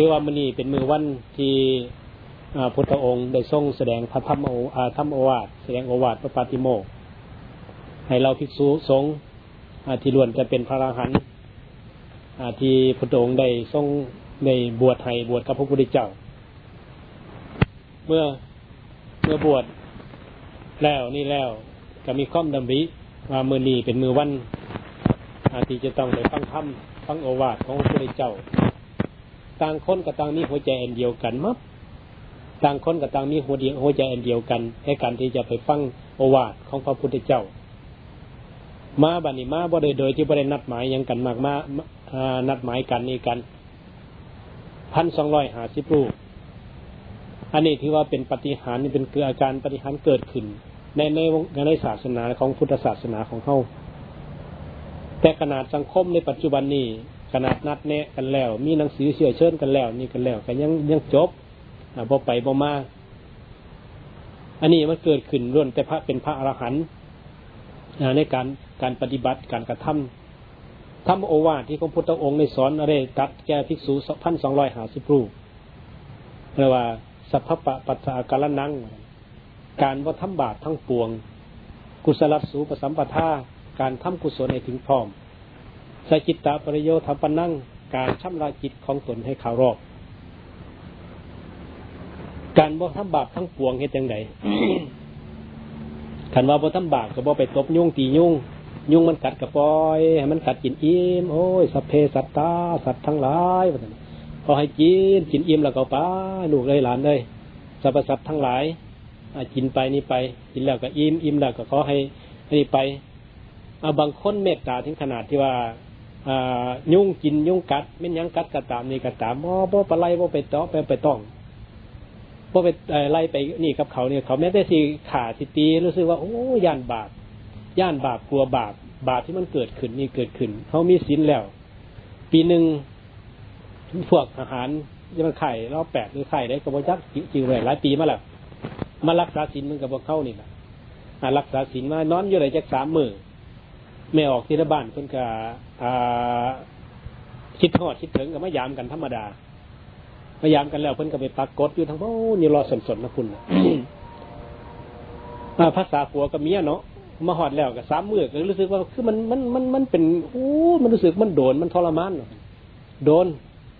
คือว่ามื้อนี้เป็นมือวันที่พุทธองค์ได้ทรงแสดงพระธรรมโอธรรมโอวาทแสดงโอวาทพระปาติโมกให้เราภิกษุสงฆ์ที่ล้วนจะเป็นพระอรหันต์ที่พุทธองค์ได้ทรงในบวชให้บวชกับพระพุทธเจ้า เมื่อเมื่อบวชแล้วนี่แล้วก็มีข้อมดำริว่ามือนี้เป็นมือวันที่จะต้องไปฟังธรรมฟังโอวาทของพระพุทธเจ้า ต่างคนกับต่างมีหัวใจอันเดียวกันมั้งต่างคนกับต่างมีหัวเดียวหัวใจอันเดียวกันในการที่จะไปฟังโอวาทของพระพุทธเจ้า มาบันนี้มาบ่ได้โดยที่บ่ได้นัดหมายยังกันมากมานัดหมายกันนี่กันพันสองร้อยหาสิบรูปอันนี้ถือว่าเป็นปฏิหารนี่เป็นเกิดอาการปฏิหารเกิดขึ้น ในในในศาสนาของพุทธศาสนาของเขาแต่ขนาดสังคมในปัจจุบันนี้ ขนาดนัดแนะกันแล้ว มีหนังสือเชื่อเชิญกันแล้ว นี่กันแล้วก็ยังยังจบบ่ไปบ่มา อันนี้มันเกิดขึ้นร่วนแต่พระเป็นพระอรหันต์ในการการปฏิบัติการกระทำทำโอวาทที่พระพุทธองค์ในสอนอะไรตัดแก่ภิกษุพันสองร้อยหาสิบรูปเรียกว่าสัพพะปัสสะกาลนัง การว่าทำบาปทั้งปวง กุศลสูปสัมปทาการทำกุศลให้ถึงพร้อม สจิตตปริโยธรรมปนั่งการชำระจิตของตนให้ขาวรอบ การบ่ทำบาปทั้งปวงเฮ็ดจังไดขันว่าบ่ทำบาปก็บ่ไปตบยุ่งตียุ่งยุ่งมันกัดกระปอยให้มันกัดกินอิ่มโอ้ยสัพเพสัตตาสัตว์ทั้งหลายพอให้กินกินอิ่มแล้วก็ป้าลูกเลยหลานเลยสรรพสัตว์ทั้งหลายกินไปนี่ไป กินแล้วก็อิ่มอิ่มแล้วก็ขอให้นี่ไปเอาบางคนเมตตาถึงขนาดที่ว่า ยุ่งกินยุ่งกัดไม่ยังกัดกระตามนี่กระตามบ่บ่ปลายบ่ไปเตาะไปไปต้องพอไปไล่ไปนี่กับเขาเนี่ยเขาแม้แต่สิขาสิตีรู้สึกว่าโอ้ย่านบาปย่านบาปกลัวบาปบาปที่มันเกิดขึ้นนี่เกิดขึ้นเขามีศีลแล้ว ปีหนึ่งพวกอาหารจะมันไข่รอบแปดหรือไข่ได้กระบอกจักจริงเลยหลายปีมาแล้วมารักษาศีลมันกับพวกเข้านี่แหละรักษาศีลมานอนอยู่ไหนจักสามมือ ไม่ออกที่ระบ้านเพิ่นก็คิดทอดคิดถึงกับม่ยามกันธรรมดาพยายามกันแล้วเพิ่นก็ไปปรากฏอยู่ทั้งโอ้นี่รอสนสนนะคุณภาษาผัวกับเมียเนาะมาหอดแล้วกับสามมือก็รู้สึกว่าคือมันมันมันมันเป็นโอ้มันรู้สึกมันโดนมันทรมานโดน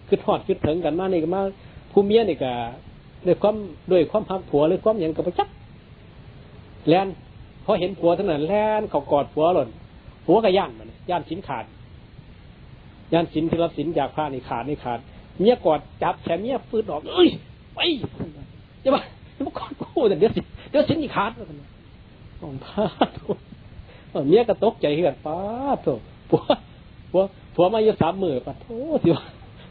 คือทอดคือถึงกันมานี่ก็มาผู้เมียนี่ก็ด้วยความด้วยความพักผัวหรือความอย่างกับประจักแลนพอเห็นผัวเท่านั้นแลนเขากอดผัวหล่น ผัวก็ย่านมันย่านสินขาดย่านสินที่รับสินจากผ้านี่ขาดนี่ขาดเมียกอดจับแขนเมียฟืดออกเอ้ยไปจะมาจะมากอดกูแต่เดี๋ยวสิเดี๋ยวสินอีขาดต้องพาตัวเมียก็ตกใจเหือดป้าตัวผัวผัวผัวมาอยู่สามหมือปะโทษสิว่า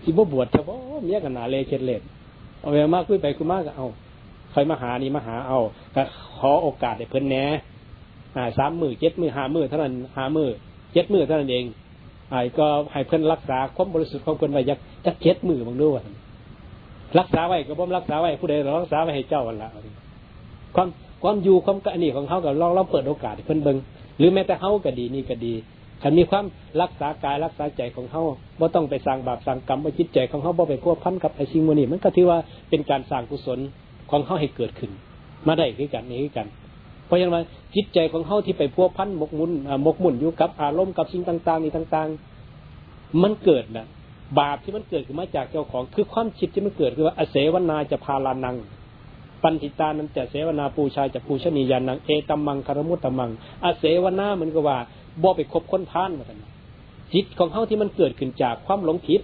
สิบ่บวชเฉพาะเมียกันหนาเลเค็ดเล็ดเอาไปมากคุยไปคุยมากก็เอาใครมาหานี่มาหาเอาก็ขอโอกาสให้เพิ่นแหน่ สามมือเจ็ดมือหามือเท่านั้นหามือเจ็ดมือเท่านั้นเองไอ้ก็ให้เพิ่อนรักษาความบริสุทธิ์ของเพิ่นไว้ยักจักเจ็ดมือบางด้วยรักษาไว้ก็บ่มรักษาไว้ผู้ใดรักษาไว้ให้เจ้าวันละความความอยู่ความกะนี่ของเขากับลองเราเปิดโอกาสเพิ่อนเบิงหรือแม้แต่เขาก็ดีนี่ก็ดีถ้ามีความรักษากายรักษาใจของเขาบ่าต้องไปสร้างบาปสร้างกรรมว่าจิตใจของเขาบ่ไปพัวพันกับไอ้สิ่งโมนี่มันก็ถือว่าเป็นการสร้างกุศลของเขาให้เกิดขึ้น มาได้คือกันนี่คือกัน เพราะฉะนั้นจิตใจของเขาที่ไปพัวพันหมกมุ่นหมกมุ่นอยู่กับอารมณ์กับสิ่งต่าง ๆ นี่ต่าง ๆ มันเกิดนะบาปที่มันเกิดขึ้นมาจากเจ้าของคือความคิดที่มันเกิดคือว่าอเสวนาจะพาลานัง ปันติตานั้นจะเสวนาปูชายจะปูชนียานังเอตัมมังคารมุตตมัง อเสวนาเหมือนกับว่าบ่ไปคบค้นพานเหมือนกันจิตของเขาที่มันเกิดขึ้นจากความหลงผิด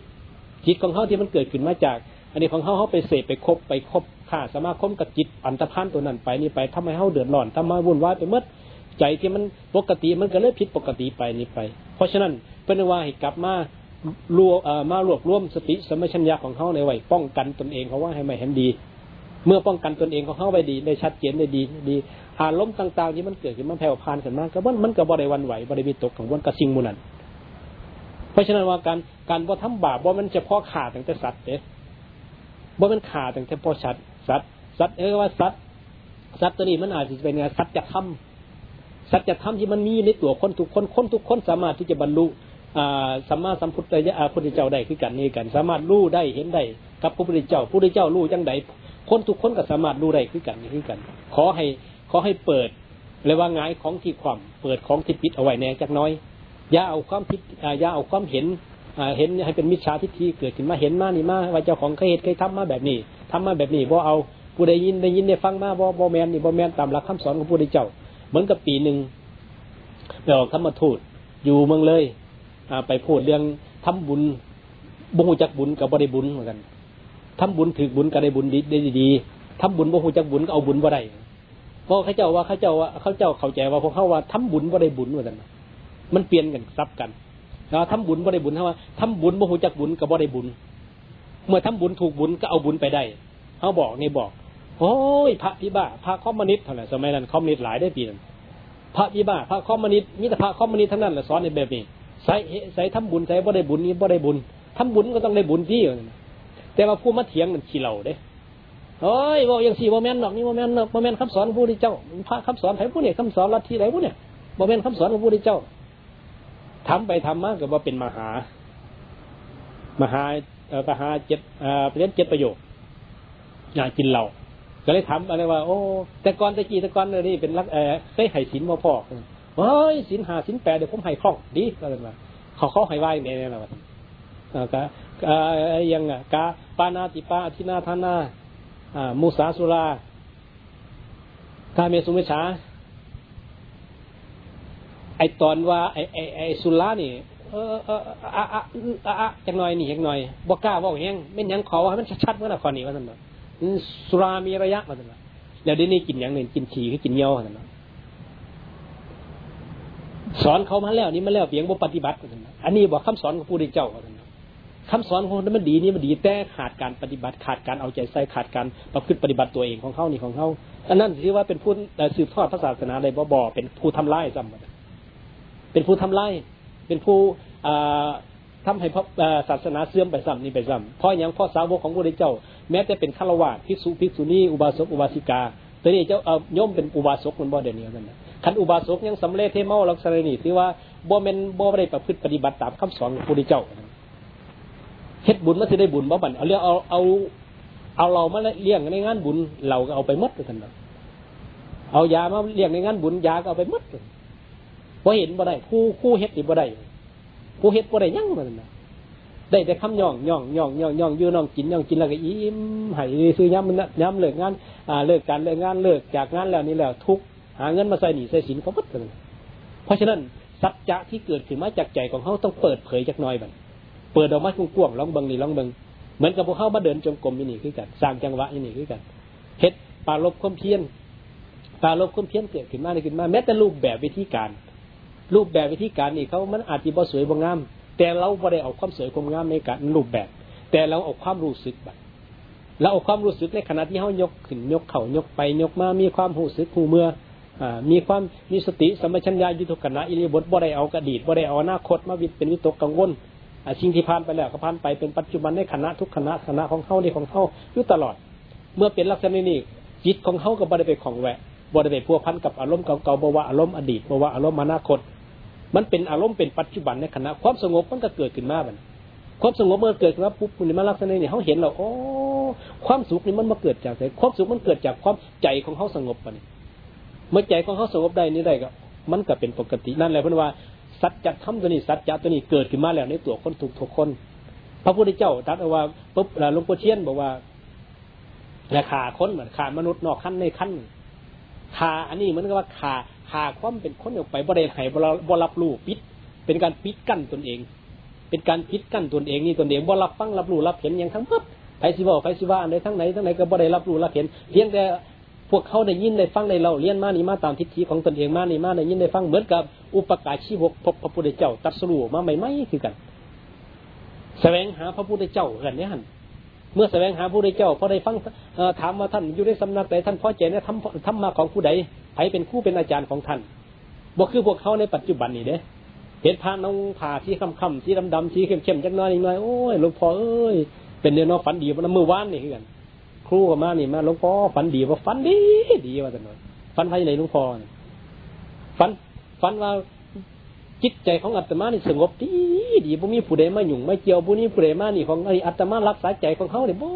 จิตของเขาที่มันเกิดขึ้นมาจาก อันนี้ของเขาเขาไปเสพไปคบไปคบาสมาคมกับจิตอันตรพานตัวนั้นไปนี่ไปทำให้เขาเดือดร้อนทำให้วุ่นวายไปเมื่อใจที่มันปกติมันก็เลยผิดปกติไปนี่ไป เพราะฉะนั้นเป็นว่าให้กลับมารวมารวบรวมสติสมัชัญญาของเขาในไว้ป้องกันตนเองเขาว่าให้ไม่เห็นดี เมื่อป้องกันตนเองของเขาไว้ดีได้ชัดเจนได้ดีดีอารมณ์ต่างๆที่มันเกิดขึ้นมันแผ่วพานขึ้นมาก็มันมันก็บ่ได้วันไหวบ่ได้มีตกของวันกระสิงมุนันเพราะฉะนั้นว่าการการบ่ทำบาปบ่มันจะพ่อขาดตั้งแต่สัตว์เด้บ่มันขาดตั้งแต่พ่อชัด สัตว์สัตว์เออว่าสัตว์สัตว์ตัวนี้มันอาจจะเป็นไงสัตว์จะทำสัตว์จะทำที่มันมีในตัวคนทุกคนคนทุกคนสามารถที่จะบรรลุสัมมาสัมพุทธะพุทธเจ้าได้คือกันนี่กัน สามารถรู้ได้เห็นได้กับพระพุทธเจ้าพระพุทธเจ้ารู้จังใดคนทุกคนก็สามารถรู้ได้คือกันนี่คือกัน ขอให้ขอให้เปิดเลยว่าง่ายของที่ความเปิดของที่ปิดเอาไว้แน่จักน้อยอย่าเอาความผิดอย่าเอาความเห็นเห็นให้เป็นมิจฉาทิฏฐิเกิดขึ้นมาเห็นมานี่มาว่าเจ้าของเคยเหตุเคยทำมาแบบนี้ ทำมาแบบนี้บ่เอาผู้ใดยินได้ยินได้ฟังมาบ่บ่แมนนี่บ่แมนตามหลักคำสอนของพระพุทธเจ้า เหมือนกับปีหนึ่งไปออกธรรมทูตอยู่เมืองเลยไปพูดเรื่องทำบุญบุญจักบุญกับบ่ได้บุญเหมือนกันทำบุญถือบุญก็ได้บุญดีได้ดีทำบุญบุญจักบุญก็เอาบุญบ่ได้เพราะเขาเจ้าว่าเขาเจ้าว่าเขาเจ้าเข้าใจว่าพวกเขาว่าทำบุญบ่ได้บุญเหมือนกันมันเปลี่ยนกันซับกันเราทำบุญบ่ได้บุญเท่าว่าทำบุญบ่หูจักบุญกับบ่ได้บุญ เมื่อทำบุญถูกบุญก็เอาบุญไปได้เขาบอกนี่บอกโอ้ยพระพิบ้าพระคอมมินิสต์เท่าไหร่สมัยนั้นคอมมินิสต์หลายได้ปีนั้นพระพิบ้าพระคอมมินิสต์มีแต่พระคอมมินิสต์ทั้งนั้นแหละสอนในแบบนี้ใส่ใส่ทำบุญใส่บ่ได้บุญนี่บ่ได้บุญทำบุญก็ต้องได้บุญที่แต่ว่าผู้มาเถียงมันขี้เหล่าเด้เฮ้ยบอกอย่างสี่โมเมนต์หรอกนี่โมเมนต์โมเมนต์คำสอนของพระพุทธเจ้าพระคำสอนไผ่ผู้เนี่ยคำสอนลัทธิไหนผู้เนี่ยโมเมนต์คำสอนของพระพุทธเจ้าทำไปทำมาก็ว่าเป็นมหามหา เอ่อมหาเจ็ดเอ่อเรียนเจ็ดประโยคอยากกินเหล้าก็เลยทำอะไรว่า โอ้แต่ก่อนตะกี้แต่ก่อนนี่เป็นรักเออเคยให้สินมาพ่อเฮ้ยสินหาสินแปดเดี๋ยวผมให้คล่องดีก็เลยว่าเขาเขาให้ไหวเนี่ยนะว่าอากะยังอะกาปานาติปาทินาธานาอ่ามุสาสุรากาเมสุเมชาไอตอนว่าไอไอไอสุรานี่ เออเอออะอะอะอะจังหน่อยนี่จังหน่อยบอกกล้าบอกแห้งไม่ยังขอให้มันชัดๆเมื่อไหร่คอนี้ว่าสันบ่สุรามีระยะว่าสันบ่แล้วเดี๋ยวนี้กินอย่างหนึ่งกินฉี่คือกินเยี่ยวว่าสันบ่สอนเขามาแล้วนี่มาแล้วเพียงบ่ปฏิบัติว่าสันอันนี้บอกคำสอนของผู้ได้เจ้าว่าสันคำสอนของนั้นมันดีนี่มันดีแต่ขาดการปฏิบัติขาดการเอาใจใส่ขาดการประพฤติปฏิบัติตัวเองของเขานี่ของเขาอันนั้นถือว่าเป็นผู้สืบทอดพระศาสนาเลยบ่บ่เป็นผู้ทำลายจำเป็นผู้ทำลาย เป็นผู้ทำให้พระศาสนาเสื่อมไปซ้ำนี่ไปซ้ำเพราะอย่างพ่อสาวกของพระเจ้า แม้แต่เป็นฆราวาสภิกษุภิกษุณีอุบาสกอุบาสิกาตัวนี้เจ้าเอาย่อมเป็นอุบาสกมันบ่เดียวนี้นั่นขันอุบาสกยังสำเร็จเทเมาลักษณะนี้ถือว่าบ่เป็นบ่ได้ประพฤติปฏิบัติตามคำสอนของพระเจ้าเฮ็ดบุญมันจะได้บุญบ่บันเอาเรื่องเอาเอาเอาเรามาเลี้ยงในงานบุญเราก็เอาไปมดกันนะเอายามาเลี้ยงในงานบุญยาก็เอาไปมด พอเห็นบ่ได้ผู้ผู้เฮ็ดนี่บ่ได้ผู้เฮ็ดบ่ได้ยั่งมันนะได้แต่คำย่องย่องย่องย่องย่องยืนน้องกินย่องกินแล้วก็อิ่มให้ซื้อย้ำมันย้ำเลิกงานอ่าเลิกการเลิกงานเลิกจากงานแล้วนี่แล้วทุกหาเงินมาใส่หนี้ใส่สินเขาพัดกันเพราะฉะนั้นสัจจะที่เกิดขึ้นมาจากใจของเขาต้องเปิดเผยจากน้อยบันเปิดออกมากว้างๆลองเบิงนี่ลองเบิงเหมือนกับพวกเขามาเดินจงกรมนี่นี่คือกันสร้างจังหวะนี่นี่คือกันเฮ็ดปาลบคมเพียนปาลบคมเพียนเกิดขึ้นมาในขึ้นมาแม้แต่รูปแบบวิธีการ รูปแบบวิธีการนี่เขามันอาจจะบ่สวยบ่งาม แต่เราบ่ได้เอาความสวยความงามในการรูปแบบ แต่เราเอาความรู้สึกแบบเราเอาความรู้สึกในขณะที่เขายกขึ้นยกเข่ายกไปยกมา มีความรู้สึกหูเมื่ออ่ามีความมีสติสมัชัญญายุทธกนะอิริบทบ่ได้เอากระดีตบ่ได้เอาอนาคตมาวิเป็นวิตกกังวลสิ่งที่ผ่านไปแล้วก็ผ่านไปเป็นปัจจุบันในคณะทุกคณะคณะของเขาในของเขาอยู่ตลอด เมื่อเป็นลักษณะนี้จิตของเขาก็บ่ได้ไปของแหวะบ่ได้ไปพัวพันกับอารมณ์เก่าๆบ่ว่าอารมณ์อดีตบ่ว่าอารมณ์อนาคต มันเป็นอารมณ์เป็นปัจจุบันในขณะความสงบมันก็เกิดขึ้นมาบันความสงบเมื่อเกิดขึ้นมาปุ๊บคุณมาลักษณะนี่เขาเห็นเราโอ้ความสุขนี่มันมาเกิดจากไหนความสุขมันเกิดจากความใจของเขาสงบปะนี่เมื่อใจของเขาสงบได้นี่ได้ก็ มันก็เป็นปกตินั่นแหละเพราะว่าสัจธรรมตัวนี้สัจจะตัวนี้เกิดขึ้นมาแล้วในตัวคนทุกทุกคน พระพุทธเจ้าตรัสว่าปุ๊บหลวงปู่เทียนบอกว่าราคาคนเหมือนขามนุษย์นอกขั้นในขั้นขาอันนี้มันก็ว่าขา ขาความเป็นคนออกไปบ่ได้ให้บ่รับรู้ปิด เป็นการปิดกั้นตนเอง เป็นการปิดกั้นตนเองนี่ตนเองบ่รับฟังรับรู้รับเห็นอย่างทั้งหมดไผสิบอกไผสิว่าอันใดทั้งไหนทั้งไหนก็บ่ได้รับรู้รับเห็นเพียงแต่พวกเขาได้ยินได้ฟังได้เราเรียนมานี่มาตามทิฏฐิของตนเองมานี่มาได้ยินได้ฟังเหมือนกับอุปการชีวกพบพระพุทธเจ้าตัดสู้มาใหม่ๆคือกัน แสวงหาพระพุทธเจ้ากันเนี่ยหันเมื่อแสวงหาผู้ใดเจ้าพอได้ฟังถามว่าท่านอยู่ในสำนักใดท่านพอใจในธรรมธรรมมาของผู้ใด ใครเป็นคู่เป็นอาจารย์ของท่านบอกคือพวกเขาในปัจจุบันนี่เด้เห็นพาน้องผ่าที่คำคำที่ดำดำที่เข้มเข้มจักน้อยนิดหน่อยโอ้ยหลวงพ่อเอ้ยเป็นเนื้อน้อฝันดีวันเมื่อวานนี่คือกันครูกับมานี่มาหลวงพ่อฝันดีว่าฝันดีดีว่าแต่หน่อยฝันไปไหนหลวงพ่อฝันฝันว่าจิตใจของอาตมานี่สงบดีดีบ่มีผู้ใดมาหยุ่งไม่เกี่ยวบ่มีผู้ใดมานี่ของไอ้อาตมารักษาใจของเขาเนี่ยโอ้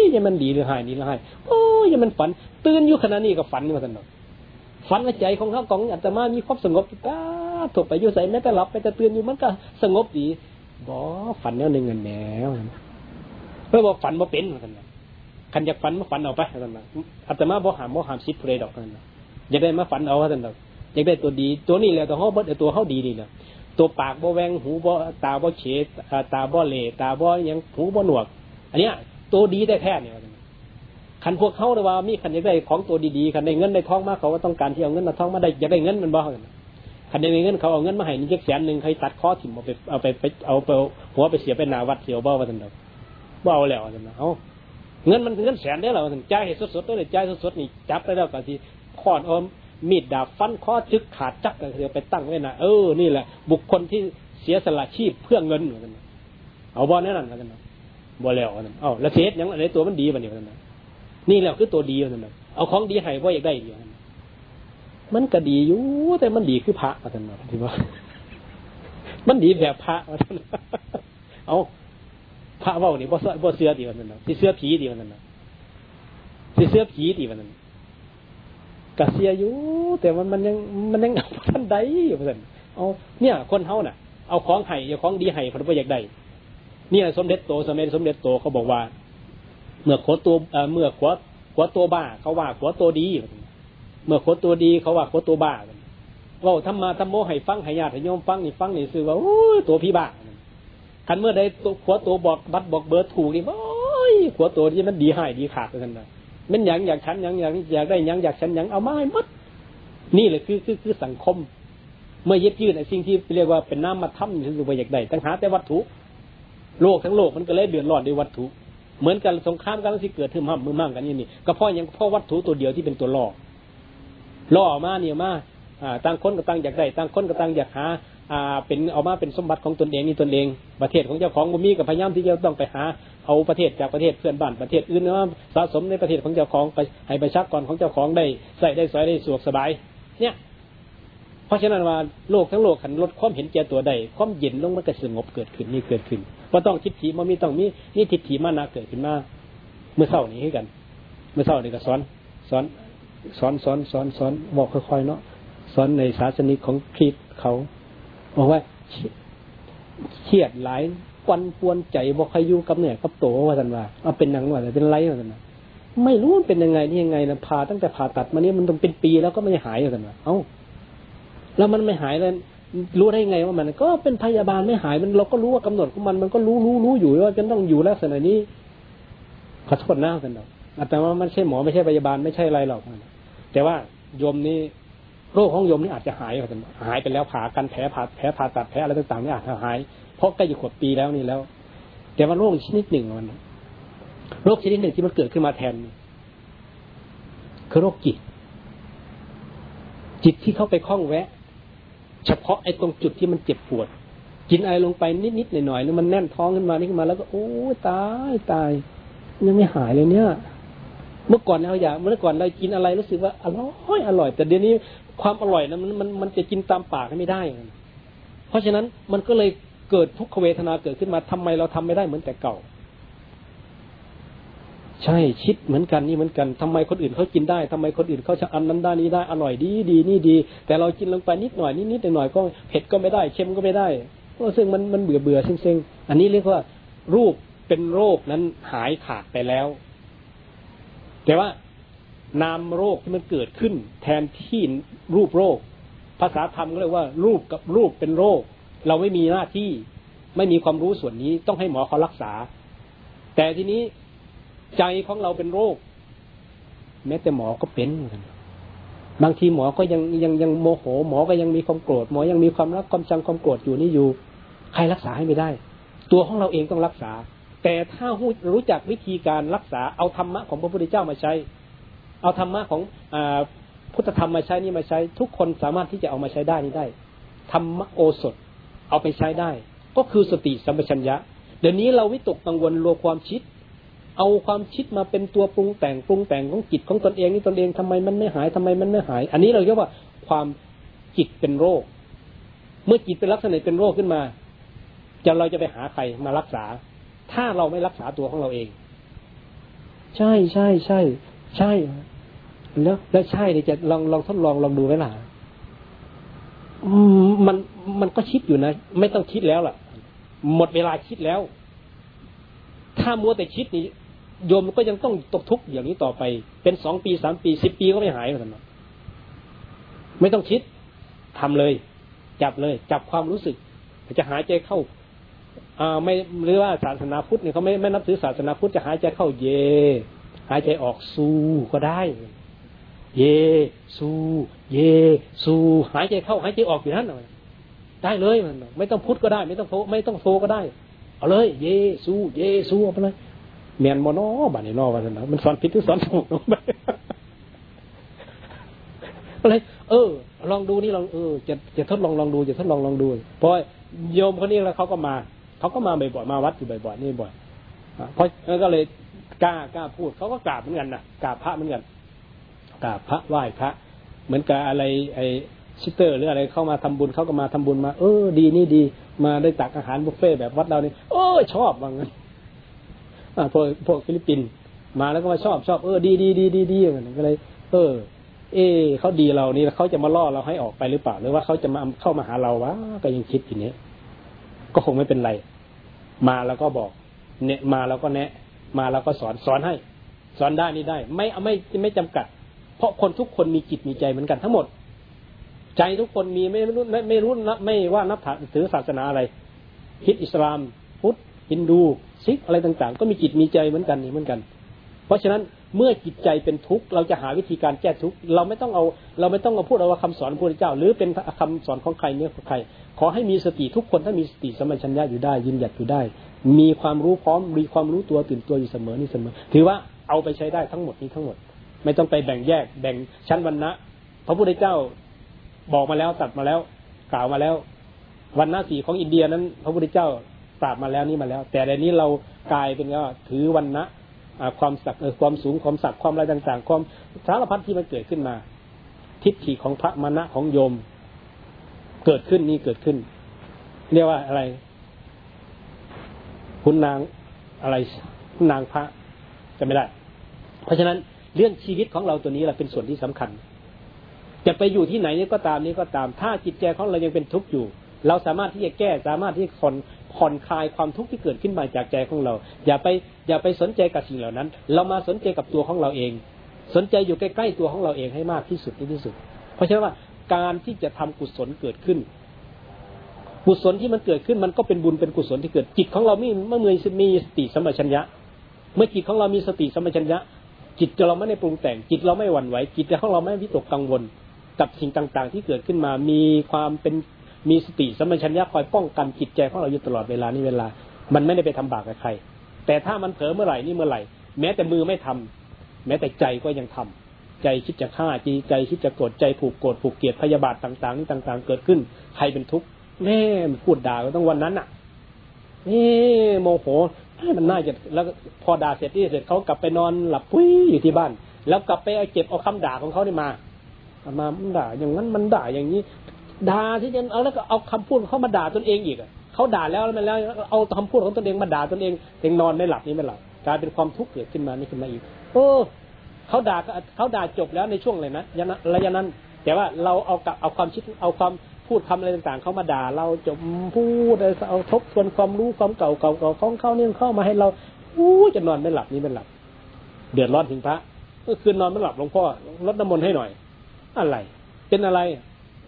ยยังมันดีหรือหายดีหรือหายโอ้ยยังมันฝัน ตื่นอยู่ขณะนี้ก็ฝันมาตลอด ฝันว่าใจของเขาของอาตมามีความสงบก้าถกไปอยู่ใส่แม้แต่หลับไปแต่ตื่นอยู่มันก็สงบดีบ่ฝันแล้วหนึ่งเงินแนวเพื่อบอกฝันมาเป็นมาตลอดคันอยากฝันมาฝันเอาไปตลอดอาตมาบ่หามบ่หามชิดผู้ใดอกนั่นะอยากได้มาฝันเอาตลอดอยากได้ตัวดี ตัวนี้แหละตัวเขาเบ่ตัวเขาดีนี่นะตัวปากบ่แวงหูบ่ตาบ่เฉดตาบ่เลตาบ่ยังหูบ่หนวก อันเนี้ยตัวดีแท้ๆเนี่ย คันพวกเขาเลยว่ามีคันอยากได้ของตัวดีๆคันได้เงินได้ทองมากเขาก็ต้องการที่เอาเงินมาทองมาได้อยากได้เงินมันบ่คันได้เงินเขาเอาเงินมาให้นี่แสนหนึ่งใครตัดคอถิ่มเอาไปเอาไปเอาไปหัวไปเสียไปนาวัดเสียวบ่ว่าท่านเดาบ่เอาแล้วท่านเอาเงินมันเงินแสนได้แล้วท่านจ่ายให้สดๆได้เลยจ่ายสดๆนี่จับได้แล้วก็สิขอนอมมีดดาบฟันข้อจึกขาดจักเดียวไปตั้งไว้นะเออนี่แหละบุคคลที่เสียสละชีพเพื่อเงินเหมือนกันเอาบอลแน่นอนกันนะบอลแล้วกันเอาแล้วเทสยังอะไรตัวมันดีมันเดียวกันนะ นี่แหละคือตัวดีกันนะเอาของดีให้ว่าอยากได้เดียวมันก็ดีอยู่แต่มันดีคือพระมาท่านนะที่ว่า มันดีแบบพระมาท่านเอาพระว่านี่บ่บ่เสื้อดีวันนั้นนะที่เสื้อผีดีวันนั้นนะที่เสื้อผีดีวันนั้นกะเสียอยู่แต่มันมันยังมันยังท่านใดอยู่เพื่อนเอาเนี่ย คนเฮาน่ะ เอาของไห้เอาของดีไห้เพระพุทธอยากได้เนี่ย สมเด็จโตสมัยสมเด็จโตเขาบอกว่า เมื่อขวตัวเมื่อขวขวตัวบ้า เขาว่าขวตัวดี เมื่อขวตัวดีเขาว่าขวตัวบ้าว่าทำมาทำโมให้ฟังให้ญาติให้โยมฟังนี่ฟังนี่ซื้อว่าโอ้ยตัวพี่บ้าคันเมื่อใดตัวขวตัวบอกบัตรบอกเบอร์ถูกนี่โอ้ยขวตัวที่มันดีให้ดีขาดกันนะมันอย่างอยากฉันอย่างอยากอยากได้อย่างอยากฉันอย่างเอามาให้มัดนี่แหละคือคือคือสังคม เมื่อยึดยืดในสิ่งที่เรียกว่าเป็นน้ำมาทำคือว่าอยากได้ตั้งหาแต่วัตถุ โลกทั้งโลกมันก็เลยเดือดร้อนด้วยวัตถุ เหมือนกันสงครามกันที่เกิดขึ้นห้ามมือมั่งกันนี่นี่ก็เพราะยังเพราะวัตถุตัวเดียวที่เป็นตัวล่อล่อออกมาเนี่ยมาต่างคนก็ต่างอยากได้ต่างคนก็ต่างอยากหาอ่าเป็นเอามาเป็นสมบัติของตนเองนี่ตนเอง ประเทศของเจ้าของบ่มีกับพยายามที่จะต้องไปหาเอาประเทศจากประเทศเพื่อนบ้านประเทศอื่นมาสะสมในประเทศของเจ้าของไปให้ประชากรของเจ้าของได้ใส่ได้สวยได้สะดวกสบาย เนี่ย ราะฉะนั้นว่าโลกทั้งโลกขันลดความเห็นแก่ตัวใดความเย็นลงมันก็สงบเกิดขึ้นนี่เกิดขึ้นว่าต้องทิฏฐิมันมีต้องมีนี่ทิฏฐิมานะเกิดขึ้นมาเมื่อเศร้านี้ให้กัน เมื่อเศร้านี้ก็สอนสอนสอนสอนสอนสอนบอกค่อยๆเนาะสอนในศาสนิกของคริสเขาบอกว่าเครียดหลายควันปวนใจบอกใครอยู่กับเนี่ยกับโตว่าสันว่าเอาเป็นหนังว่าแต่เป็นไรว่าสันว่าไม่รู้มันเป็นยังไงนี่ยังไงนะผ่าตั้งแต่ผ่าตัดมาเนี่มันต้องเป็นปีแล้วก็ไม่หายว่าสันว่าเอ้า แล้วมันไม่หายแล้วรู้ได้ไงว่ามัน ก็เป็นพยาบาลไม่หายมันเราก็รู้ว่ากำหนดของมันมันก็รู้รู้รู้อยู่ว่าจะต้องอยู่ลักษณะนี้ขอโทษนะสันว่าแต่ว่ามันใช่หมอไม่ใช่พยาบาลไม่ใช่อะไรหรอกแต่ว่าโยมนี่โรคของโยมนี่อาจจะหายไปหายไปแล้วผ่ากันแผลผ่าแผลผ่าตัดแผลอะไรต่างๆนี่อาจจะหาย เพราะใกล้จะขวบปีแล้วนี่แล้ว แต่ว่าโรคชนิดหนึ่งมันโรคชนิดหนึ่งที่มันเกิดขึ้นมาแทนคือโรคจิตจิตที่เข้าไปคล้องแวะ เฉพาะไอ้ตรงจุดที่มันเจ็บปวด กินอะไรลงไปนิดๆหน่อยๆแล้วมันแน่นท้องขึ้นมานี่ขึ้นมาแล้วก็โอ้ตายตายยังไม่หายเลยเนี่ย เมื่อก่อนเราอยากเมื่อก่อนเรากินอะไรรู้สึกว่าอร่อยอร่อย แต่เดี๋ยวนี้ความอร่อยนะมันมันมันจะกินตามปากไม่ได้ เพราะฉะนั้นมันก็เลยเกิดทุกขเวทนาเกิดขึ้นมาทำไมเราทำไม่ได้เหมือนแต่เก่า ใช่คิดเหมือนกันนี่เหมือนกันทำไมคนอื่นเขากินได้ทำไมคนอื่นเขาจะอันนั้นได้นี้ได้อร่อยดีดีนี่ดี แต่เรากินลงไปนิดหน่อยนิดนิดหน่อยก็เผ็ดก็ไม่ได้เค็มก็ไม่ได้ซึ่งมันมันเบื่อเบื่อเซ็งๆอันนี้เรียกว่า รูปเป็นโรคนั้นหายขาดไปแล้ว แต่ว่านามโรคที่มันเกิดขึ้น แทนที่รูปโรค ภาษาธรรมก็เรียกว่า รูปกับรูปเป็นโรค เราไม่มีหน้าที่ไม่มีความรู้ส่วนนี้ต้องให้หมอเขารักษา แต่ทีนี้ ใจของเราเป็นโรค แม้แต่หมอก็เป็นบางทีหมอก็ยังยังยังโมโห หมอก็ยังมีความโกรธหมอยังมีความรักความชังความโกรธอยู่นี่อยู่ ใครรักษาให้ไม่ได้ ตัวของเราเองต้องรักษา แต่ถ้ารู้จักวิธีการรักษาเอาธรรมะของพระพุทธเจ้ามาใช้ เอาธรรมะของอพุทธธรรมมาใช้นี่มาใช้ ทุกคนสามารถที่จะเอามาใช้ได้นี่ได้ธรรมโอสถเอาไปใช้ได้ ก็คือสติสัมปชัญญะ เดี๋ยวนี้เราวิตกกังวลรัวความคิด เอาความคิดมาเป็นตัวปรุงแต่งปรุงแต่งของจิตของตนเองนี่ตนเองทำไมมันไม่หายทำไมมันไม่หาย อันนี้เราเรียกว่าความจิตเป็นโรค เมื่อจิตเป็นลักษณะเป็นโรคขึ้นมา จะเราจะไปหาใครมารักษา ถ้าเราไม่รักษาตัวของเราเอง ใช่ใช่ใช่ใช่แล้วแล้วใช่เนี่ยจะลองลองทดลองลองดูไหมล่ะมันมันก็คิดอยู่นะ ไม่ต้องคิดแล้วล่ะ หมดเวลาคิดแล้ว ถ้ามัวแต่คิดนี่ โยมก็ยังต้องตกทุกข์อย่างนี้ต่อไป เป็นสองปีสามปีสิบปีก็ไม่หายเหมือนกันไม่ต้องคิดทำเลย จับเลย จับความรู้สึก จะหายใจเข้าอ่าไม่หรือว่าศาสนาพุทธเนี่ยเขาไม่ไม่นับถือศาสนาพุทธจะหายใจเข้าเย หายใจออกซูก็ได้ เยซูเยซูหายใจเข้าหายใจออกอยู่นั่นได้เลยมันไม่ต้องพุทธก็ได้ ไม่ต้องโทไม่ต้องโทก็ได้ เอาเลย เยซูเยซูเอาไปเลย เมียนโมโนบานนนอวันนั้นมันสอนผิดหรือสอนถูกลงไปอะไรเออ ลองดูนี่ลองเออจะจะทดลองลองดูจะทดลองลองดูเพราะโยมคนนี้แล้วเขาก็มาเขาก็มาบ่อยๆมาวัดอยู่บ่อยๆนี่บ่อยเพราะก็เลยกล้ากล้าพูดเขาก็กราบเหมือนกันนะกราบพระเหมือนกันกราบพระไหว้พระ เหมือนกับอะไรไอ sister หรืออะไรเข้ามาทำบุญเขาก็มาทำบุญมา เออ ดีนี่ดี มาได้ตักอาหารบุฟเฟต์แบบวัดเรานี่โอ้ชอบว่างั้น พวกพวกฟิลิปปินส์มาแล้วก็มาชอบชอบเออดีดีดีดีดีก็เลย เออ เอเขาดีเรานี่เขาจะมาล่อเราให้ออกไปหรือเปล่า หรือว่าเขาจะมาเข้ามาหาเราวะก็ยังคิดอย่างนี้ก็คงไม่เป็นไร มาแล้วก็บอก เนี่ยมาแล้วก็แนะ มาแล้วก็สอนสอนให้ สอนได้นี่ได้ ไม่ไม่ไม่จำกัด เพราะคนทุกคนมีจิตมีใจเหมือนกันทั้งหมด ใจทุกคนมีไม่รู้ไม่รู้ไม่ว่านับถือศาสนาอะไรฮิตอิสลามพุทธ ฮินดูซิกอะไรต่างๆ ก็มีจิตมีใจเหมือนกันนี่เหมือนกัน เพราะฉะนั้นเมื่อจิตใจเป็นทุกข์เราจะหาวิธีการแก้ทุกข์เราไม่ต้องเอาเราไม่ต้องเอาพูดเอาว่าคำสอนพระพุทธเจ้า หรือเป็นคำสอนของใครเนี่ยของใคร ขอให้มีสติทุกคนถ้ามีสติสมัชัญญะอยู่ได้ยืนหยัดอยู่ได้ มีความรู้พร้อมมีความรู้ตัวตื่นตัวอยู่เสมอนี่เสมอ ถือว่าเอาไปใช้ได้ทั้งหมดนี้ทั้งหมด ไม่ต้องไปแบ่งแยกแบ่งชั้นวรรณะพระพุทธเจ้าบอกมาแล้วตัดมาแล้วกล่าวมาแล้ววันหน้าสีของอินเดียนั้น พระพุทธเจ้า ปราบมาแล้วนี่มาแล้ว แต่ในนี้เรากลายเป็นว่าถือวันนะความสักความสูงความสักความอะไรต่าง ๆ ความสารพัดที่มันเกิดขึ้นมา ทิฏฐิของพระมณะของโยม เกิดขึ้นนี่เกิดขึ้น เรียกว่าอะไรคุณนางอะไรคุณนางพระจะไม่ได้ เพราะฉะนั้นเรื่องชีวิตของเราตัวนี้แหละเป็นส่วนที่สำคัญ จะไปอยู่ที่ไหนนี่ก็ตามนี้ก็ตาม ถ้าจิตใจของเรายังเป็นทุกข์อยู่ เราสามารถที่จะแก้สามารถที่คน ผ่อนคลายความทุกข์ที่เกิดขึ้นมาจากใจของเรา อย่าไปอย่าไปสนใจกับสิ่งเหล่านั้น เรามาสนใจกับตัวของเราเอง สนใจอยู่ใกล้ๆตัวของเราเองให้มากที่สุดที่สุด เพราะฉะนั้นว่าการที่จะทำกุศลเกิดขึ้น กุศลที่มันเกิดขึ้นมันก็เป็นบุญเป็นกุศลที่เกิดจิตของเราไม่เมื่อมือมีสติสมัชัญญะ เมื่อจิตของเรามีสติสมัชัญญะ จิตเราไม่ได้ปรุงแต่งจิตเราไม่หวั่นไหวจิตของเราไม่วิตกกังวลกับสิ่งต่างๆ ที่เกิดขึ้นมามีความเป็น มีสติสมัชัญญะคอยป้องกันจิตใจของเราอยู่ตลอดเวลานี่เวลา มันไม่ได้ไปทำบาปกับใคร แต่ถ้ามันเผลอเมื่อไหร่นี่เมื่อไหร่ แม้แต่มือไม่ทำแม้แต่ใจก็ยังทำใจคิดจะฆ่าใจใจคิดจะโกรธใจผูกโกรธผูกเกลียดพยาบาทต่างๆนี่ต่าง ๆ เกิดขึ้นใครเป็นทุกข์แม่พูดด่าก็ต้องวันนั้นอะนี่โมโหมันน่าจะแล้วพอด่าเสร็จที่เสร็จเขากลับไปนอนหลับปุ้ยอยู่ที่บ้าน แล้วกลับไปเอาเก็บเอาคำด่าของเขานี่มามามันด่าอย่างนั้นมันด่าอย่างนี้ ด่าที่จะเอาแล้วก็เอาคำพูดเขามาด่าตนเองอีกเขาด่าแล้วแล้วมันแล้วเอาคำพูดของตนเองมาด่าตนเองเองนอนไม่หลับนี่ไม่หลับกลายเป็นความทุกข์เกิดขึ้นมานี่ขึ้นมาอีกโอ้เขาด่าเขาด่าจบแล้วในช่วงเลยนะยันระยะนั้น แต่ว่าเราเอากับเอาความคิดเอาความพูดคำอะไรต่างๆเขามาด่า เราจบพูดเอาทบทวนความรู้ความเก่าเก่าเก่าของเขาเนี่ยเข้ามาให้เราอู้จะนอนไม่หลับนี่ไม่หลับ เดือดร้อนถึงพระเมื่อคืนนอนไม่หลับหลวงพ่อรดน้ำมนต์ให้หน่อย อะไร เป็นอะไร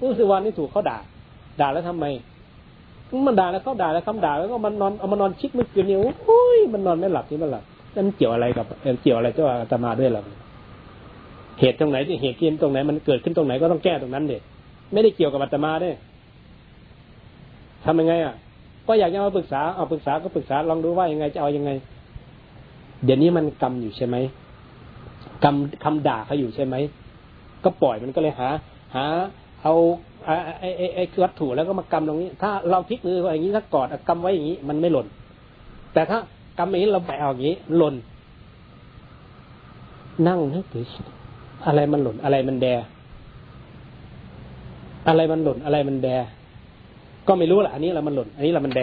รู้สึกว่านี่ถูกเขาด่า ด่าแล้วทำไมมันด่าแล้วเขาด่าแล้วคำด่าแล้วก็มันนอนเอามานอนคิดเมื่อคืนนี้โอ้ยมันนอนไม่หลับนี่มันหลับนั่นเกี่ยวอะไรกับเกี่ยวอะไรเจ้าอาตมาด้วยหรอเหตุตรงไหนที่เหตุที่ตรงไหน มันเกิดขึ้นตรงไหนก็ต้องแก้ตรงนั้นเด็ไม่ได้เกี่ยวกับอาตมาด้วยทำยังไงอะ ก็อยากจะมาปรึกษาเอาปรึกษาก็ปรึกษาลองดูว่ายังไงจะเอายังไง เดี๋ยวนี้มันกรรมอยู่ใช่ไหมกรรมคำด่าเขาอยู่ใช่ไหมก็ปล่อยมันก็เลยหา หา เอาไอ้ไอ้ไอ้วัตถุแล้วก็มากำตรงนี้ ถ้าเราพลิกมืออย่างนี้ถ้ากอดกำไว้อย่างนี้ มันไม่หล่น แต่ถ้ากำอย่างนี้เราแบเอาอย่างนี้หล่น นั่งนึกถึงอะไรมันหล่นอะไรมันแด อะไรมันหล่นอะไรมันแด ก็ไม่รู้แหละอันนี้ละมันหล่น อันนี้ละมันแด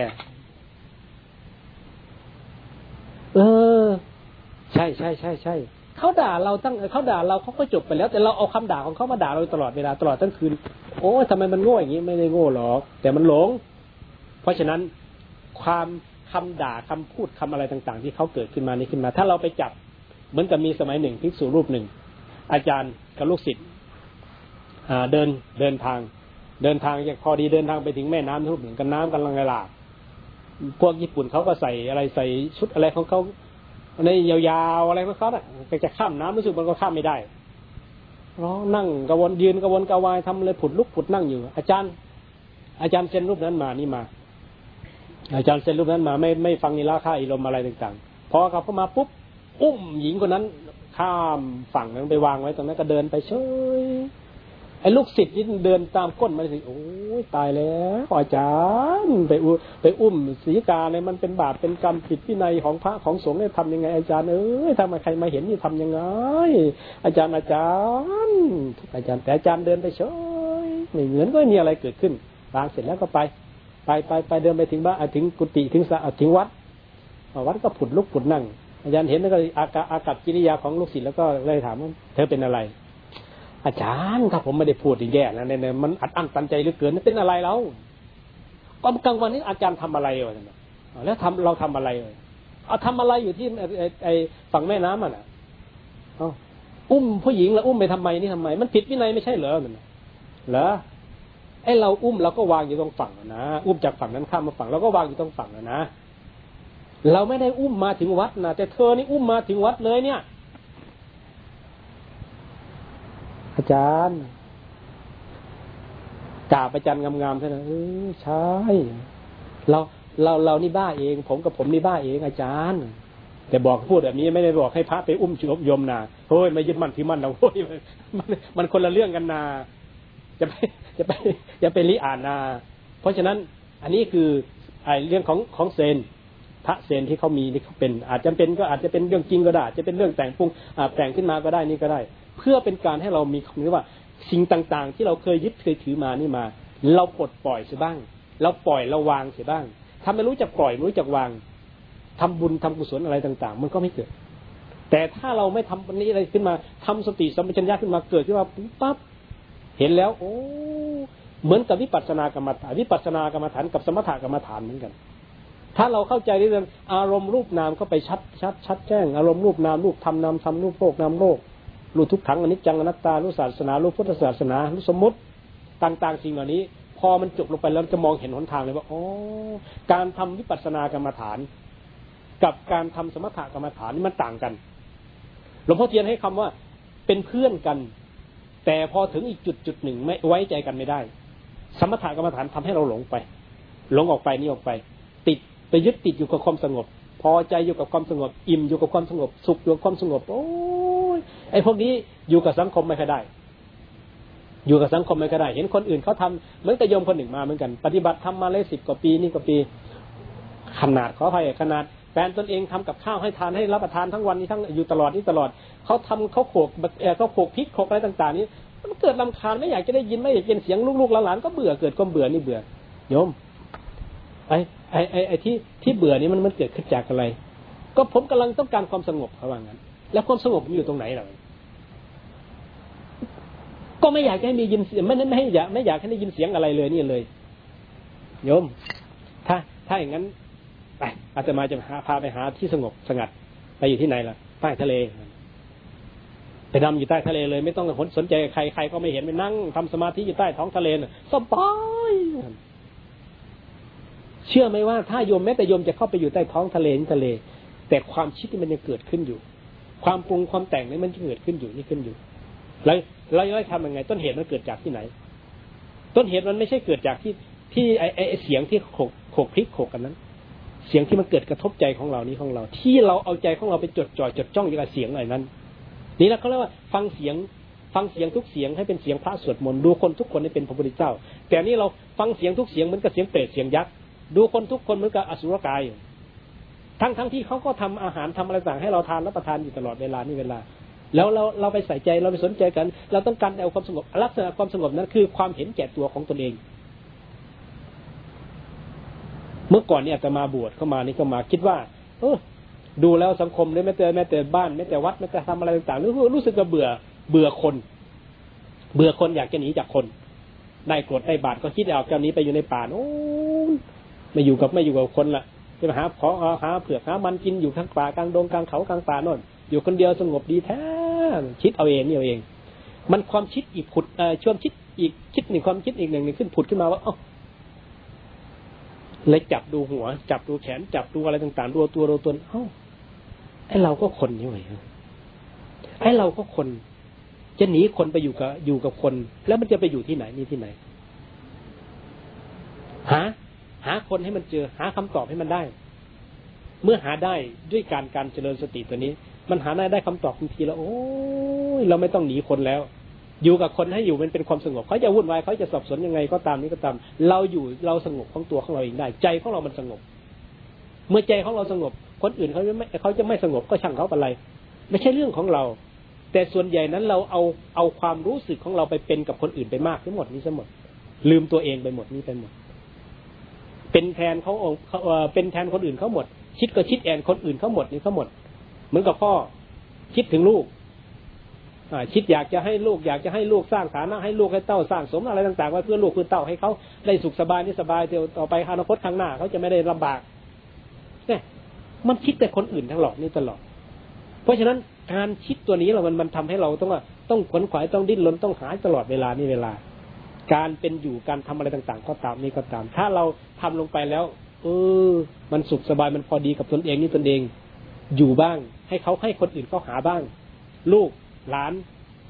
เออ ใช่ใช่ใช่ใช่ เขาด่าเราตั้งเขาด่าเราเขาก็จบไปแล้ว แต่เราเอาคำด่าของเขามาด่าเราตลอดเวลาตลอดทั้งคืน โอ้ทำไมมันโง่อย่างนี้ไม่ได้โง่หรอก แต่มันหลง เพราะฉะนั้นความคำด่าคำพูดคำอะไรต่าง ๆ ที่เขาเกิดขึ้นมานี้ขึ้นมา ถ้าเราไปจับเหมือนกับมีสมัยหนึ่งภิกษุรูปหนึ่ง อาจารย์กับลูกศิษย์เดินเดินทาง เดินทางพอดีเดินทางไปถึงแม่น้ำทุกหนึ่งกันน้ำกำลังไหลหลากพวกญี่ปุ่นเขาก็ใส่อะไรใส่ชุดอะไรของเขา ในยาวๆอะไรของเขาน่ะไปจะข้ามน้ำรู้สึกมันก็ข้ามไม่ได้ร้องนั่งกระวนยืนกระวนกระวายทำอะไรผุดลุกผุดนั่งอยู่ อาจารย์ อาจารย์เซนรูปนั้นมานี่มา อาจารย์เซนรูปนั้นมาไม่ไม่ฟังนิราค่าอิรมอะไรต่างๆพอเขาเข้ามาปุ๊บอุ้มหญิงคนนั้น ข้ามฝั่งนั้นไปวางไว้ตรงนั้นก็เดินไปเฉย ไอ้ลูกศิษย์ที่เดินตามก้นมาสิโอ้ยตายแล้วอาจารย์ไปอุ้ไปอุ้มศีกาเนี่ยมันเป็นบาปเป็นกรรมผิดพินัยของพระของสงฆ์เนี่ยทำยังไง อาจารย์เอ้ยถ้ามใครมาเห็นนี่ทำยังไง อาจารย์อาจารย์อาจารย์แต่อาจารย์เดินไปเฉยไม่เหมือนก็มีอะไรเกิดขึ้นวางเสร็จแล้วก็ไป ไปไปไปเดินไปถึงบ้านถึงกุฏิถึงสะถึงวัดวัดก็ผุดลุกผุดนั่ง อาจารย์เห็นแล้วก็อากาอากับกิริยาของลูกศิษย์แล้วก็เลยถามว่าเธอเป็นอะไร อาจารย์ถ้าผมไม่ได้พูดแย่แล้วเนี่ยมันอัดอั้นตันใจเหลือเกินนั่เป็นอะไรเราก็กลางวันนี้อาจารย์ทำอะไรวะแล้วทำเราทำอะไรเลยเอาทำอะไรอยู่ที่ไอ้ฝั่งแม่น้ำมันอะเอาอุ้มผู้หญิงแล้วอุ้มไปทำไมนี่ทำไม มันผิดวินัยไม่ใช่เหรอมันเหรอไอ้เราอุ้มเราก็วางอยู่ตรงฝั่งนะอุ้มจากฝั่งนั้นข้ามมาฝั่งเราก็วางอยู่ตรงฝั่งนะเราไม่ได้อุ้มมาถึงวัดนะแต่เธอนี่อุ้มมาถึงวัดเลยเนี่ย อาจารย์กาบอาจารย์งามๆเท่านั้นเออใช่เราเราเรานี่บ้าเอง ผมกับผมนี่บ้าเอง อาจารย์ แต่บอกพูดแบบนี้ไม่ได้บอกให้พระไปอุ้มชุบยมนาโอ้ยไม่ยึดมั่นที่มั่นเราโอ้ยมันมันคนละเรื่องกันนาจะไปจะไปจะไปลิอ่านนา เพราะฉะนั้นอันนี้คือไอเรื่องของของเซนพระเซนที่เขามีนี่เขาเป็น อาจจะเป็นก็อาจจะเป็นเรื่องจริงก็ได้จะเป็นเรื่องแต่งปรุงแต่งขึ้นมาก็ได้นี่ก็ได้ เพื่อเป็นการให้เรามีคำนี้ว่าสิ่งต่างๆ ที่เราเคยยึดเคยถือมานี่มา เราปลดปล่อยเสียบ้าง เราปล่อยเราวางเสียบ้างทำไม่รู้จักปล่อยไม่รู้จักวางทำบุญทำกุศลอะไรต่าง ๆ มันก็ไม่เกิด แต่ถ้าเราไม่ทำวันนี้อะไรขึ้นมาทำสติสัมปชัญญะขึ้นมาเกิดขึ้นมาปุ๊บปั๊บเห็นแล้ว โอ้เหมือนกับวิปัสสนากรรมฐานวิปัสสนากรรมฐานกับสมถกรรมฐานเหมือนกัน ถ้าเราเข้าใจเรื่องอารมณ์รูปนามก็ไปชัดชัดชัดแจ้ง อารมณ์รูปนามรูปทำนามทำรูปโลกนามโลก รู้ทุกขังอนิจจังอนัตตารู้ศาสนารู้พุทธศาสนารู้สมมติต่าง ๆ สิ่งเหล่านี้ พอมันจบลงไปแล้วจะมองเห็นหนทางเลยว่าอ๋อการทำวิปัสสนากรรมฐาน กับการทำสมถกรรมฐานนี่มันต่างกันหลวงพ่อเทียนให้คำว่าเป็นเพื่อนกัน แต่พอถึงอีกจุดจุดหนึ่งไม่ไว้ใจกันไม่ได้ สมถกรรมฐานทำให้เราหลงไป หลงออกไปนี่ออกไป ติดไปยึดติดอยู่กับความสงบ พอใจอยู่กับความสงบ อิ่มอยู่กับความสงบ สุขอยู่กับความสงบโอ้ ไอ้พวกนี้อยู่กับสังคมไม่ค่อยได้ อยู่กับสังคมไม่ค่อยได้ เห็นคนอื่นเขาทำเหมือนกับโยมคนหนึ่งมาเหมือนกัน ปฏิบัติทำมาเลยสิบกว่าปีนี่กว่าปี ขนาดขออภัยขนาดแฟนตนเองทำกับข้าวให้ทานให้รับประทานทั้งวันนี้ทั้งอยู่ตลอดนี่ตลอดเขาทำเขาโขกเขาโขกพริกโขกอะไรต่างๆ นี้มันเกิดลำคาญไม่อยากจะได้ยินไม่อยากเป็นเสียงลูกๆหลานๆก็เบื่อเกิดความเบื่อนี่เบื่อโยมไอ้ไอ้ไอ้ที่ที่เบื่อนี่มันมันเกิดขึ้นจากอะไร ก็ผมกำลังต้องการความสงบเขาว่างั้น แล้วความสงบมันอยู่ตรงไหนล่ะก็ไม่อยากให้มียินเสียงไม่ไม่ให้อยากไม่อยากให้ได้ยินเสียงอะไรเลยนี่เลย โยม ถ้า ถ้าอย่างนั้นไปอาตมาจะพาพาไปหาที่สงบสงัด ไปอยู่ที่ไหนล่ะใต้ทะเลไปดำอยู่ใต้ทะเลเลย ไม่ต้องสนใจใครใครก็ไม่เห็นไปนั่งทำสมาธิอยู่ใต้ท้องทะเลน่ะสบายเชื่อไหมว่าถ้าโยมแม้แต่โยมจะเข้าไปอยู่ใต้ท้องทะเลนี่ทะเล แต่ความคิดมันยังเกิดขึ้นอยู่ ความปรุงความแต่งนี่มันเกิดขึ้นอยู่นี่ขึ้นอยู่ แล้วเราจะทำยังไง ต้นเหตุมันเกิดจากที่ไหน ต้นเหตุมันไม่ใช่เกิดจากที่ที่ไอไอเสียงที่โขกโขกพลิกโขกกันนั้น เสียงที่มันเกิดกระทบใจของเรานี้ของเรา ที่เราเอาใจของเราไปจดจ่อจดจ้องอยู่กับเสียงอะไรนั้น นี่แหละเขาเรียกว่าฟังเสียงฟังเสียงทุกเสียงให้เป็นเสียงพระสวดมนต์ดูคนทุกคนให้เป็นพระพุทธเจ้า แต่นี่เราฟังเสียงทุกเสียงเหมือนกับเสียงเปรตเสียงยักษ์ดูคนทุกคนเหมือนกับอสุรกาย ทั้งทั้งที่เขาก็ทำอาหารทำอะไรต่างให้เราทานรับประทานอยู่ตลอดเวลานี่เวลา แล้วเราเราไปใส่ใจเราไปสนใจกัน เราต้องการเอาความสงบลักษณะความสงบนั้นคือความเห็นแก่ตัวของตนเอง เมื่อก่อนเนี่ยจะมาบวชเข้ามานี่ก็มาคิดว่า เออดูแล้วสังคมเนี่ยแม้แต่แม้แต่บ้านแม้แต่วัดแม้แต่ทำอะไรต่างๆรู้รู้สึกว่าเบื่อเบื่อคน เบื่อคนอยากจะหนีจากคนได้กรดได้บาดก็คิดเอาเจ้านี้ไปอยู่ในป่าโน้นไม่อยู่กับไม่อยู่กับคนละ จะมาหาขอหาเผือกหามันกินอยู่ทั้งป่ากลางดงกลางเขากลางป่าโน่นอยู่คนเดียวสงบดีแท้คิดเอาเองนี่เอาเอง มันความคิดอีกผุดเอ่อชวนคิดอีกคิดหนึ่งความคิดอีกหนึ่งหนึ่งขึ้นผุดขึ้นมาว่าเอ้าเลยจับดูหัว จับดูแขน จับดูอะไรต่างๆดูตัวดูตนเอ้าไอเราก็คนนี่ไงไอเราก็คน จะหนีคนไปอยู่กับอยู่กับคน แล้วมันจะไปอยู่ที่ไหนนี่ที่ไหนหา หาคนให้มันเจอ หาคำตอบให้มันได้ เมื่อหาได้ด้วยการการเจริญสติตัวนี้ มันหาได้ได้คำตอบทันทีแล้ว โอ้ยเราไม่ต้องหนีคนแล้ว อยู่กับคนให้อยู่มันเป็นความสงบเขาจะวุ่นวายเขาจะสับสนยังไงก็ตามนี้ก็ตาม เราอยู่เราสงบของตัวของเราเองได้ ใจของเรามันสงบ เมื่อใจของเราสงบ คนอื่นเขาจะไม่เขาจะไม่สงบก็ช่างเขาอะไร ไม่ใช่เรื่องของเรา แต่ส่วนใหญ่นั้นเราเอาเอาความรู้สึกของเราไปเป็นกับคนอื่นไปมากทั้งหมดนี้ทั้งหมด ลืมตัวเองไปหมดนี้ไปหมด เป็นแทนเขาองเป็นแทนคนอื่นเขาหมด คิดก็คิดแอนคนอื่นเขาหมดนี่เขาหมด เหมือนกับพ่อคิดถึงลูกคิดอยากจะให้ลูกอยากจะให้ลูกสร้างฐานะให้ลูกให้เต้าสร้างสมอะไรต่างๆไว้เพื่อลูกเพื่อเต้าให้เขาได้สุขสบายนี่สบายเดี๋ยวต่อไปอนาคตข้างหน้าเขาจะไม่ได้ลำบากเนี่ยมันคิดแต่คนอื่นทั้งหลอดนี่ตลอด เพราะฉะนั้นการคิดตัวนี้เรามันมันทำให้เราต้องว่าต้องขวนขวายต้องดิ้นรนต้องหาตลอดเวลานี่เวลา การเป็นอยู่การทำอะไรต่างๆ ก็ตามนี่ก็ตาม ถ้าเราทำลงไปแล้วเออมันสุขสบายมันพอดีกับตนเองนี่ตนเอง อยู่บ้าง ให้เขาให้คนอื่นเขาหาบ้าง ลูกหลาน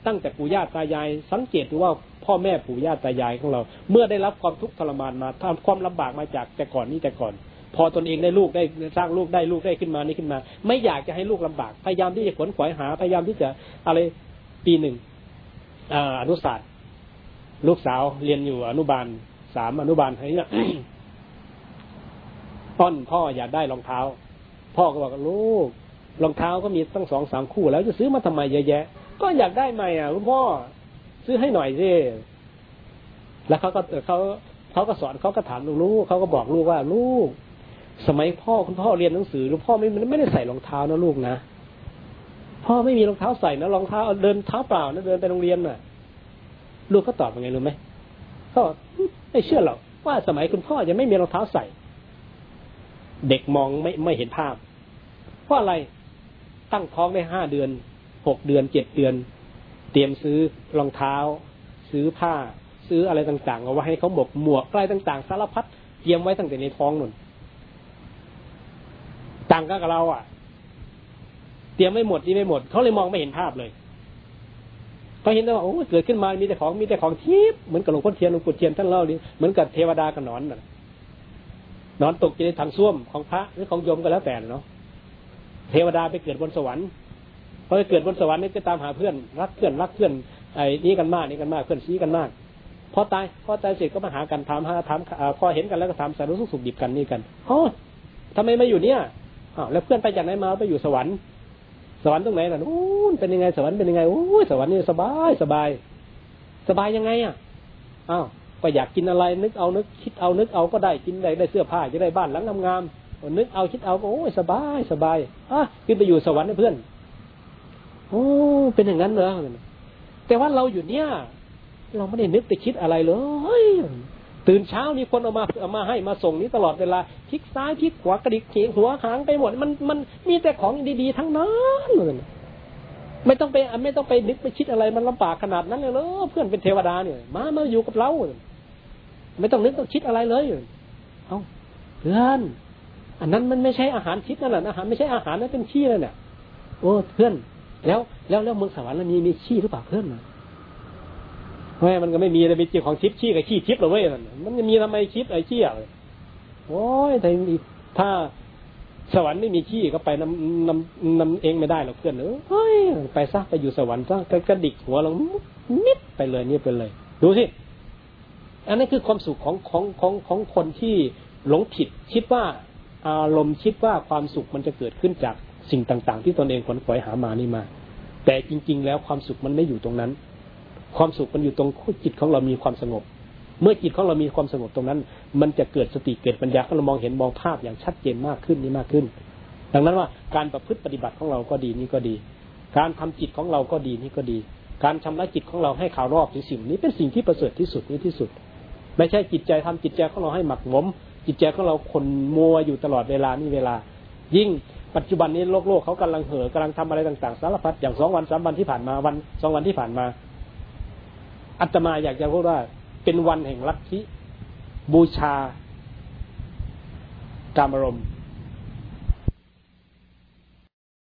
ตั้งแต่ปู่ย่าตายาย สังเกตดูว่าพ่อแม่ปู่ย่าตายายของเรา เมื่อได้รับความทุกข์ทรมานมาทำความลำบากมาจากแต่ก่อนนี่แต่ก่อน พอตนเองได้ลูกได้สร้างลูกได้ลูกได้ขึ้นมานี่ขึ้นมา ไม่อยากจะให้ลูกลำบาก พยายามที่จะขวนขวายหา พยายามที่จะอะไรปีหนึ่งอนุศาสตร์ ลูกสาวเรียนอยู่อนุบาลสามอนุบาลอะไรเนี่ยต้นพ่ออยากได้รองเท้า พ่อก็บอกลูกรองเท้าก็มีตั้งสองสามคู่ แล้วจะซื้อมาทำไมเยอะแยะ ก็อยากได้ใหม่อะคุณพ่อ ซื้อให้หน่อยสิแล้วเขาก็เขาเขาก็สอนเขาก็ถามลูกเขาก็บอกลูกว่าลูก สมัยพ่อคุณพ่อเรียนหนังสือลูกพ่อไม่ไม่ได้ใส่รองเท้านะลูกนะพ่อไม่มีรองเท้าใส่นะรองเท้าเดินเท้าเปล่านะเดินไปโรงเรียนน่ะ ลูกเขาตอบยังไงรู้ไหมเขาไม่เชื่อหรอกว่าสมัยคุณพ่อจะไม่มีรองเท้าใส่ เด็กมองไม่ไม่เห็นภาพ เพราะอะไรตั้งท้องได้ห้าเดือนหกเดือนเจ็ดเดือน เตรียมซื้อรองเท้า ซื้อผ้า ซื้ออะไรต่างๆเอาไว้ให้เขาหมกหมวกอะไรต่างๆ สารพัดเตรียมไว้ตั้งแต่ในท้องนุ่นต่างกับเราอะ เตรียมไม่หมดที่ไม่หมดเขาเลยมองไม่เห็นภาพเลย เขาเห็นว่าโอ้เกิดขึ้นมามีแต่ของมีแต่ของทิพย์เหมือนกับหลวงพ่อเทียนหลวงปู่เทียนท่านเล่าดิเหมือนกับเทวดากับนอนน่ะนอนตกอยู่ในถังส้วมของพระหรือของโยมก็แล้วแต่เนาะเทวดาไปเกิดบนสวรรค์พอไปเกิดบนสวรรค์นี่จะตามหาเพื่อนรักเพื่อนรักเพื่อนไอ้นี่กันมากนี่กันมากเพื่อนซี้กันมากพอตายพอตายเสร็จก็มาหากันถามหาถามพอเห็นกันแล้วก็ถามสารสุขสุขดิบกันนี่กันโอ้ทำไมมาอยู่เนี่ยอ้าวแล้วเพื่อนไปจากไหนมาไปอยู่สวรรค์ สวรรค์ตรงไหนล่ะนู้นเป็นยังไงสวรรค์เป็นยังไงโอ้ยสวรรค์นี่สบายสบาย สบายยังไงอะอ้าวก็อยากกินอะไร นึกเอานึกคิดเอานึกเอาก็ได้กินได้ได้เสื้อผ้าจะได้บ้านหลังงามๆนึกเอาคิดเอาโอ้ยสบายสบายอะขึ้นไปอยู่สวรรค์เพื่อนโอ้เป็นอย่างนั้นเหรอแต่ว่าเราอยู่เนี่ย เราไม่ได้นึกไปคิดอะไรเลย ตื่นเช้านี่คนเอามาเอามาให้มาส่งนี้ตลอดเวลาพลิกซ้ายพลิกขวากระดิกเขียงหัวหางไปหมดมันมันมีแต่ของดีๆทั้งนั้นเลยไม่ต้องไปไม่ต้องไปนึกไปคิดอะไรมันลำบากขนาดนั้นเลยเหรอเพื่อนเป็นเทวดาเนี่ยมามาอยู่กับเราไม่ต้องนึกต้องคิดอะไรเลยเอาเพื่อนอันนั้นมันไม่ใช่อาหารคิดนั่นแหละอาหารไม่ใช่อาหารนั่นเป็นขี้เลยเนี่ยโอ้เพื่อน แล้วแล้วแล้วเมืองสวรรค์มีมีขี้หรือเปล่าเพื่อน แม่มันก็ไม่มีเลยมีเจ้าของชิปชี้กับขี้ชิปหรอเว้ยมันจะมีทำไมชิปไอ้ชี้อะโอ้ยแต่ถ้าสวรรค์ไม่มีขี้ก็ไปนำนำนำเองไม่ได้หรอกเพื่อนเอ้ยไปซะไปอยู่สวรรค์ซะกระดิกหัวลงนิดไปเลยนี่ไปเลย ดูสิอันนี้คือความสุขของของของของคนที่หลงผิดคิดว่าอารมณ์คิดว่าความสุขมันจะเกิดขึ้นจากสิ่งต่าง ๆ ที่ตนเองขวนขวายหามานี่มา แต่จริง ๆ แล้วความสุขมันไม่อยู่ตรงนั้น ความสุขมันอยู่ตรงจิตของเรามีความสงบ เมื่อจิตของเรามีความสงบตรงนั้น มันจะเกิดสติเกิดปัญญาเรามองเห็นมองภาพอย่างชัดเจนมากขึ้นนี่มากขึ้น ดังนั้นว่าการประพฤติปฏิบัติของเราก็ดีนี่ก็ดี การทำจิตของเราก็ดีนี่ก็ดี การชำระจิตของเราให้ข่าวรอบถึงสิ่งนี้เป็นสิ่งที่ประเสริฐที่สุดนี้ที่สุด ไม่ใช่จิตใจทำจิตใจของเราให้หมักหมม จิตใจของเราคนมัวอยู่ตลอดเวลานี่เวลา ยิ่งปัจจุบันนี้โลกโลกเขากำลังเห่อกำลังทำอะไรต่างๆ สารพัดอย่างสองวันสามวันที่ผ่านมาวันสองวันที่ผ่านมา อัตมาอยากจะพูดว่า เป็นวันแห่งลัทธิบูชากามารมณ์